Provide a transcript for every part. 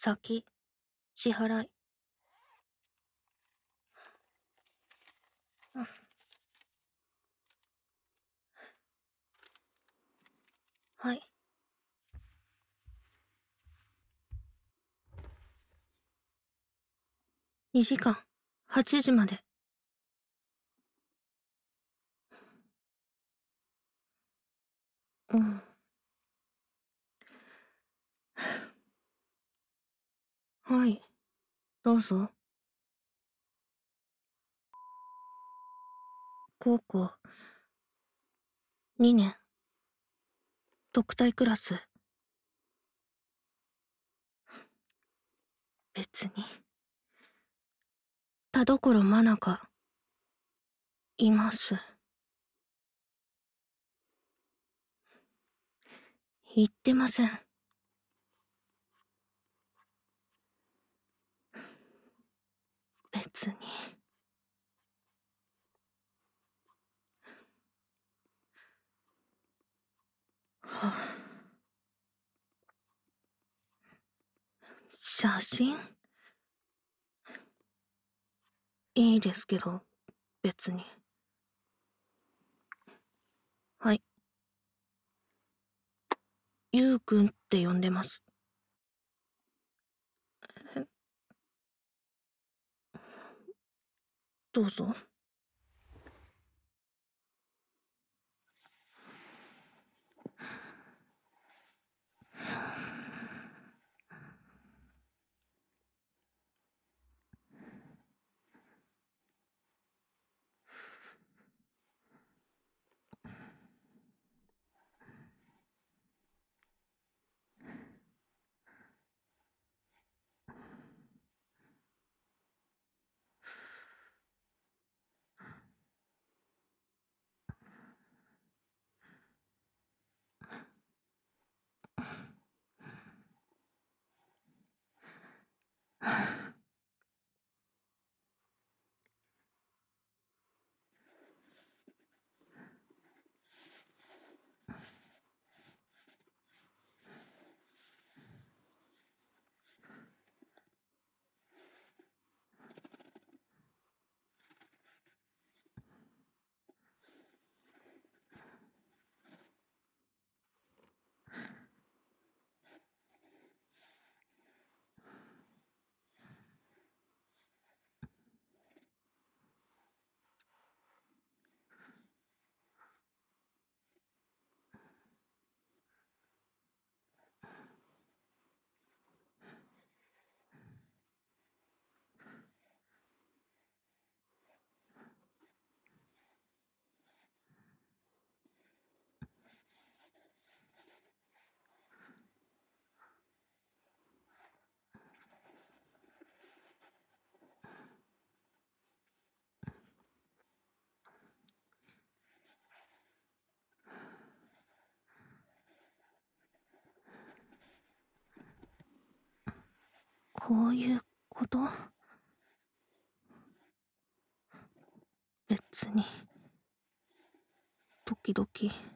先、支払い。はい。2時間、8時まで。うん。はい、どうぞ。高校、2年、特待クラス。別に。田所真中、います。言ってません。別に。はあ、写真？いいですけど、別に。はい。ゆうくんって呼んでます。どうこういうこと？別に、時々。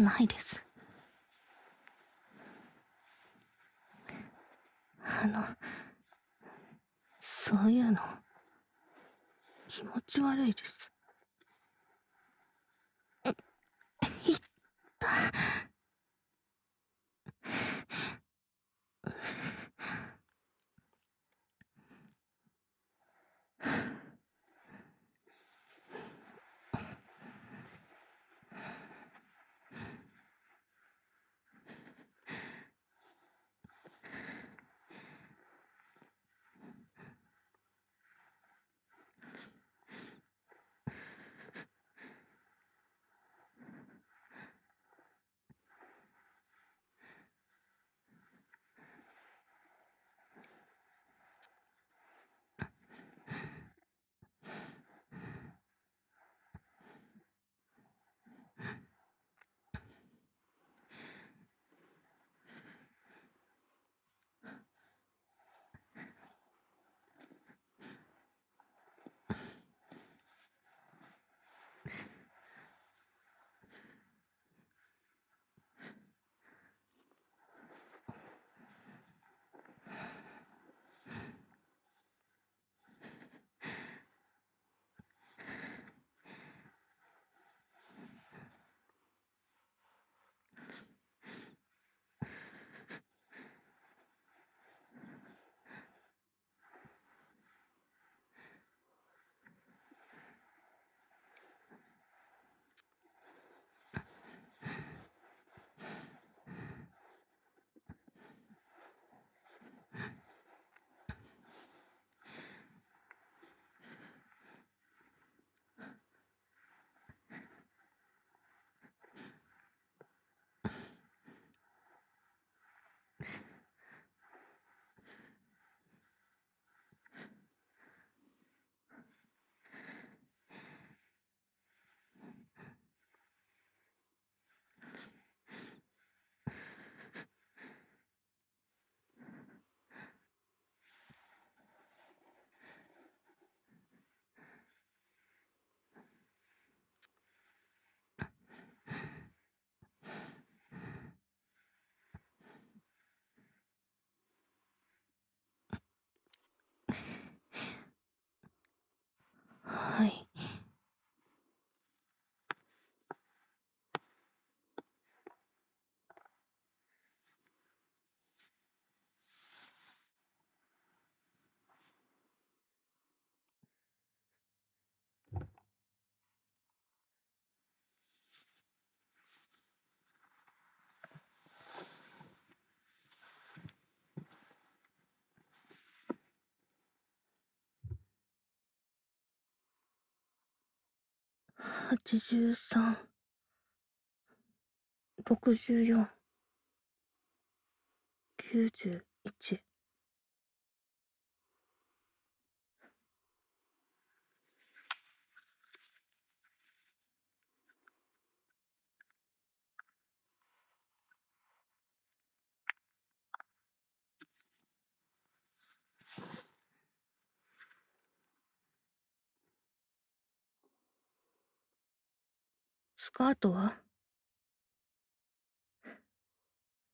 ないです。あの、そういうの、気持ち悪いです。83 64 91スカートは？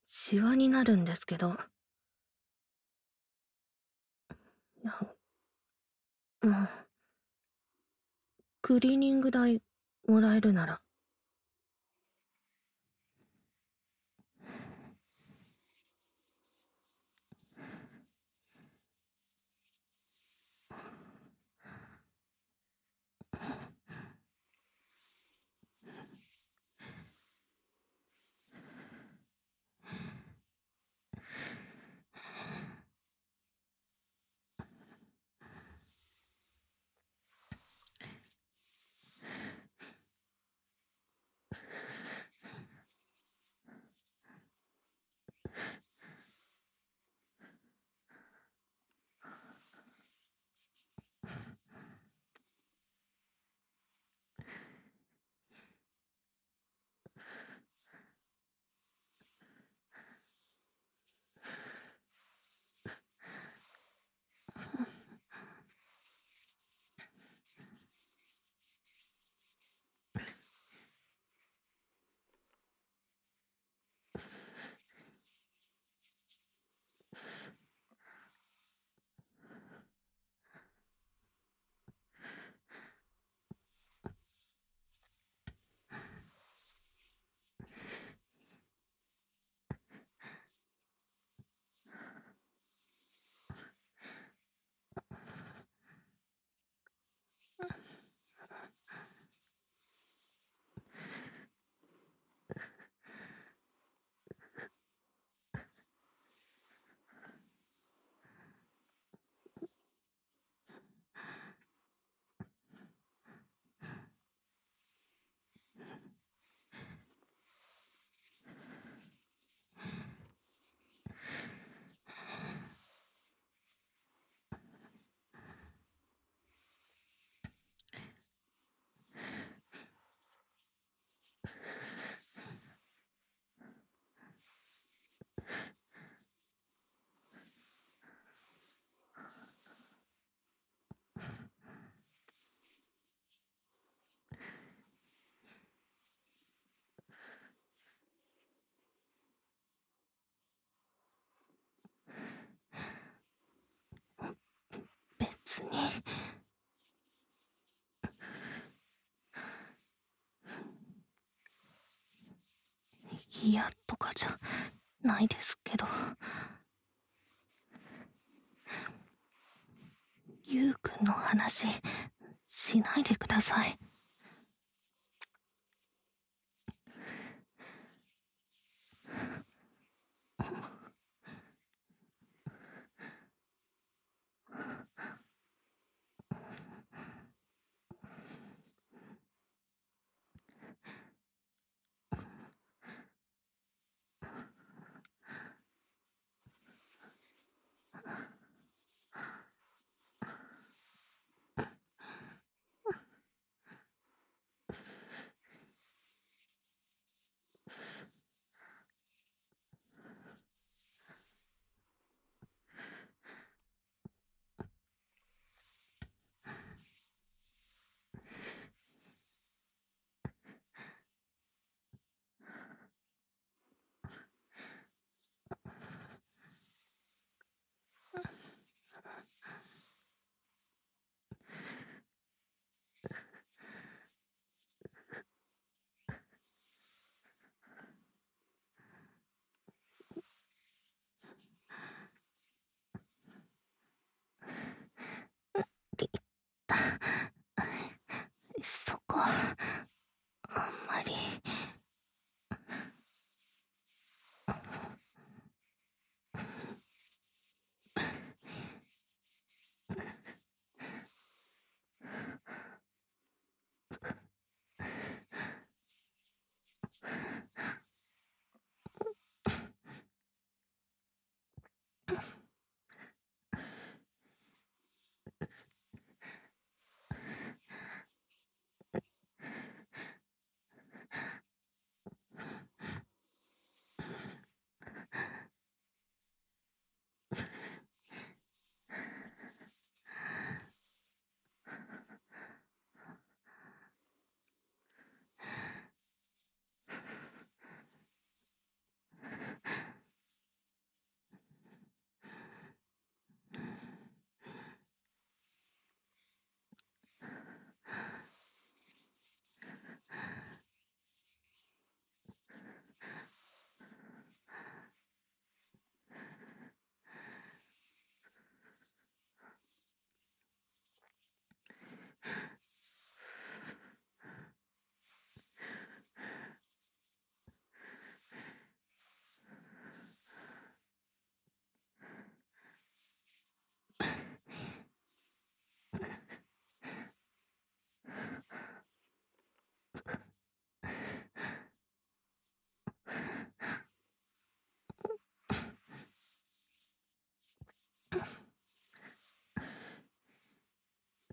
シワになるんですけど。いや、まあ、クリーニング代もらえるなら。別に。嫌とかじゃないですけど。ゆうくんの話、しないでください。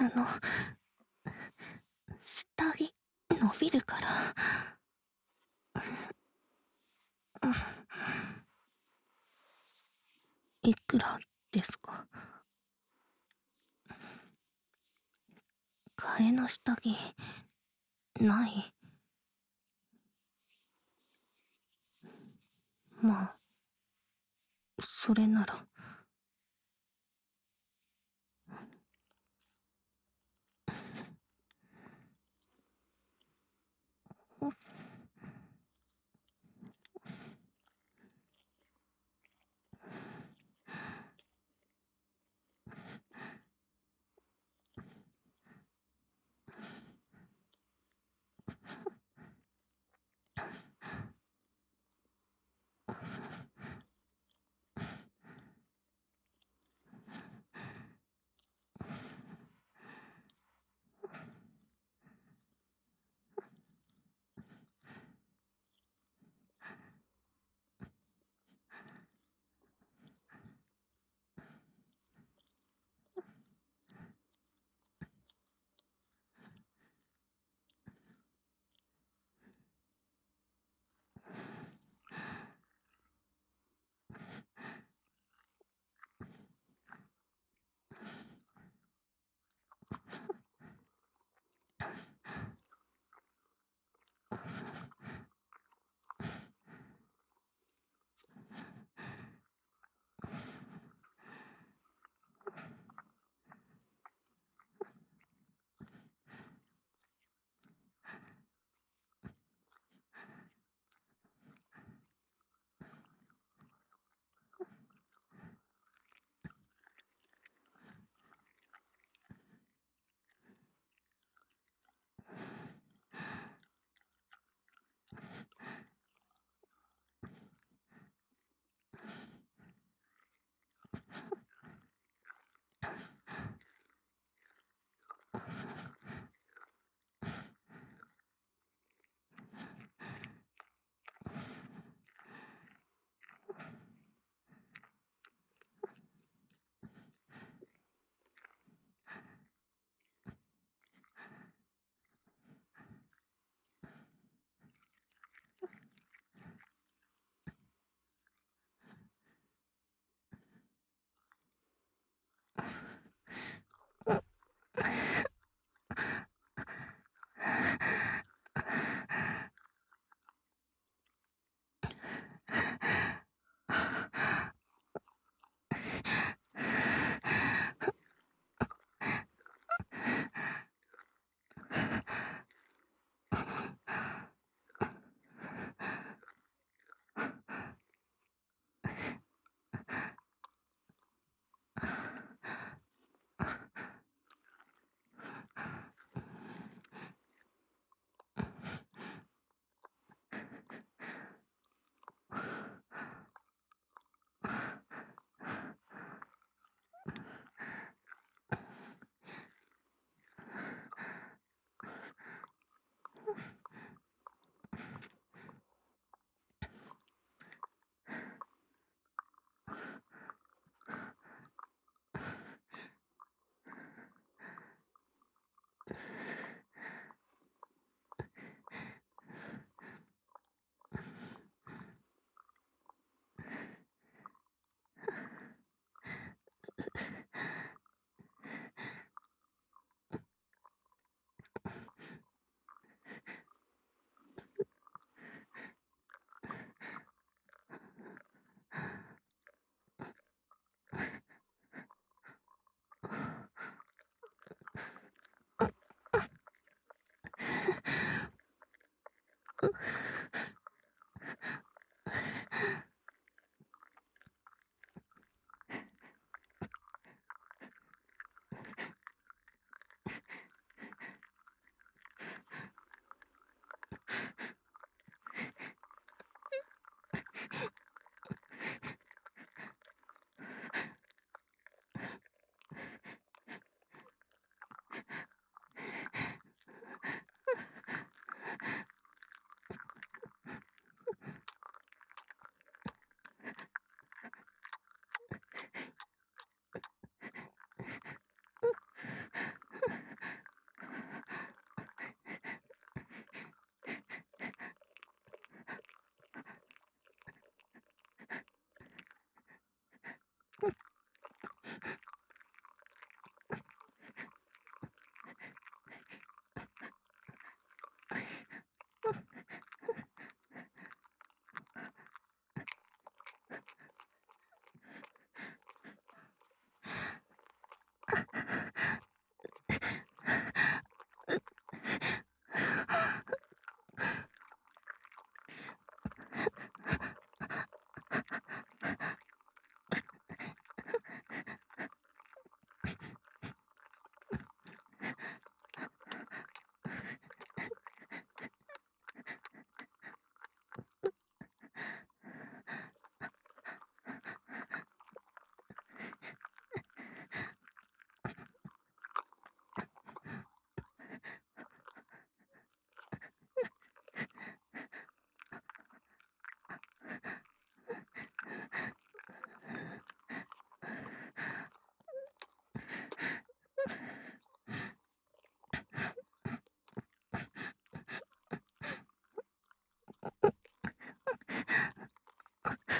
あの、下着伸びるから。いくらですか？替えの下着、ない。